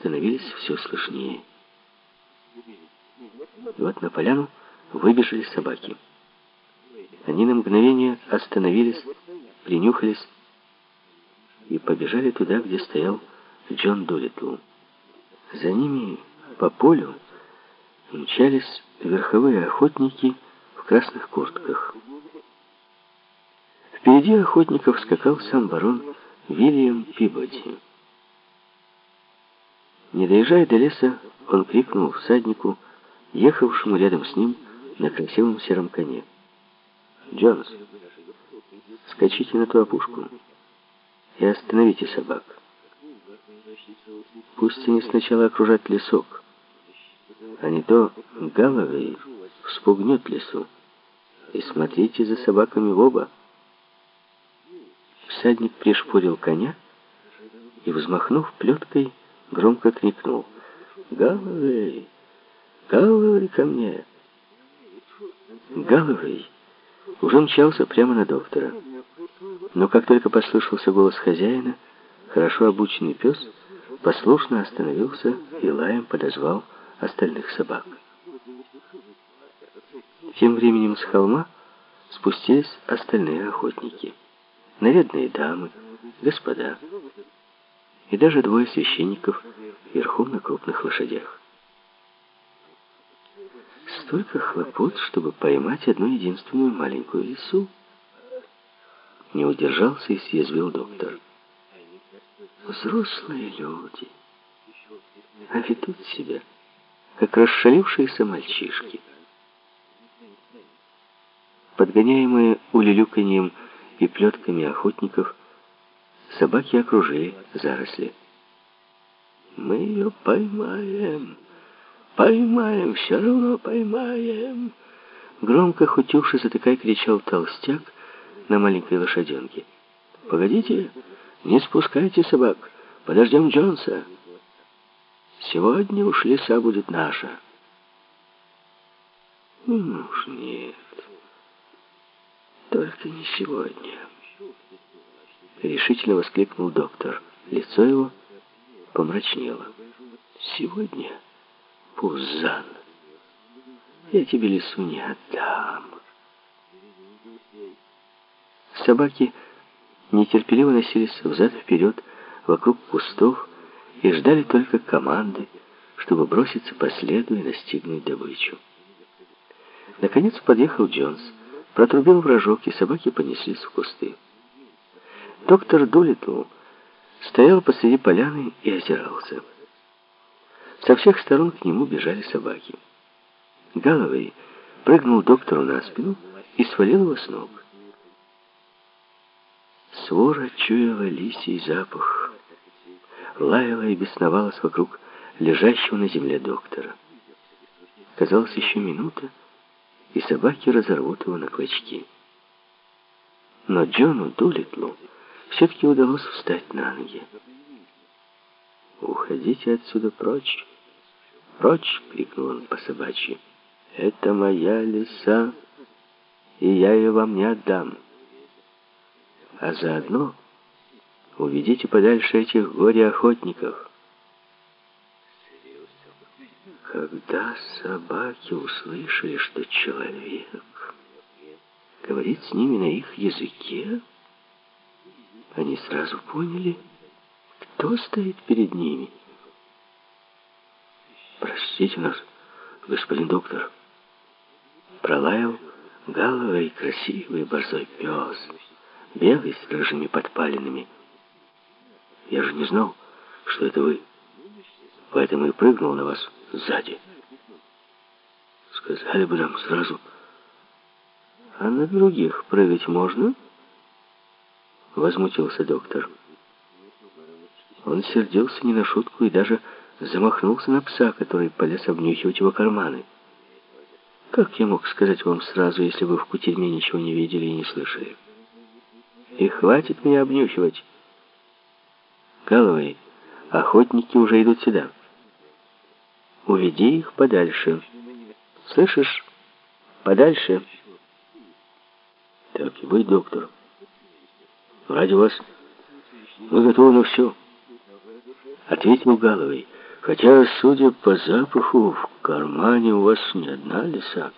становились все слышнее. Вот на поляну выбежали собаки. Они на мгновение остановились, принюхались и побежали туда, где стоял Джон Дулитл. За ними по полю мчались верховые охотники в красных куртках. Впереди охотников скакал сам барон Вильям Пибоди. Не доезжая до леса, он крикнул всаднику, ехавшему рядом с ним на красивом сером коне. «Джонс, скачите на ту опушку и остановите собак. Пусть они сначала окружат лесок, а не то Галловей вспугнет лесу. И смотрите за собаками в оба». Всадник пришпорил коня и, взмахнув плеткой, громко крикнул. «Галловей! Галловей ко мне!» Галловей уже мчался прямо на доктора. Но как только послышался голос хозяина, хорошо обученный пес послушно остановился и лаем подозвал остальных собак. Тем временем с холма спустились остальные охотники. Нарядные дамы, господа и даже двое священников верхом на крупных лошадях. Столько хлопот, чтобы поймать одну единственную маленькую лису. Не удержался и съязвил доктор. Взрослые люди, а ведут себя, как расшалившиеся мальчишки. Подгоняемые улюлюканьем и плетками охотников, собаки окружили заросли. «Мы ее поймаем!» «Поймаем, все равно поймаем!» Громко, хоть уши затыкай, кричал толстяк на маленькой лошаденке. «Погодите, не спускайте собак, подождем Джонса. Сегодня уж леса будет наша». «Ну уж нет, только не сегодня», — решительно воскликнул доктор. Лицо его помрачнело. «Сегодня...» Пузан, я тебе лесу не отдам. Собаки нетерпеливо носились взад-вперед вокруг кустов и ждали только команды, чтобы броситься по следу и настигнуть добычу. Наконец подъехал Джонс, протрубил вражок, и собаки понеслись в кусты. Доктор Дулитл стоял посреди поляны и озирался. Со всех сторон к нему бежали собаки. Галловей прыгнул доктору на спину и свалил его с ног. Свора чуяла лисий запах, лаяла и бесновалась вокруг лежащего на земле доктора. Казалось, еще минута, и собаки разорвут его на клочки. Но Джону Дулитлу все-таки удалось встать на ноги. «Уходите отсюда прочь!» «Прочь!» — крикнул он по собачьи. «Это моя лиса, и я ее вам не отдам. А заодно уведите подальше этих горе-охотников». Когда собаки услышали, что человек говорит с ними на их языке, они сразу поняли, кто стоит перед ними. «Простите нас, господин доктор!» Пролаял галовый красивый борзой пес, белый с рыжими подпалинами. «Я же не знал, что это вы, поэтому и прыгнул на вас сзади. Сказали бы нам сразу, а на других прыгать можно?» Возмутился доктор. Он сердился не на шутку и даже замахнулся на пса, который полез обнюхивать его карманы. Как я мог сказать вам сразу, если вы в кутерьме ничего не видели и не слышали? И хватит меня обнюхивать. Головой, охотники уже идут сюда. Уведи их подальше. Слышишь? Подальше. Так и быть, доктор. Ради вас мы готовы на все. Ответил Галовый. Хотя, судя по запаху, в кармане у вас не одна лиса.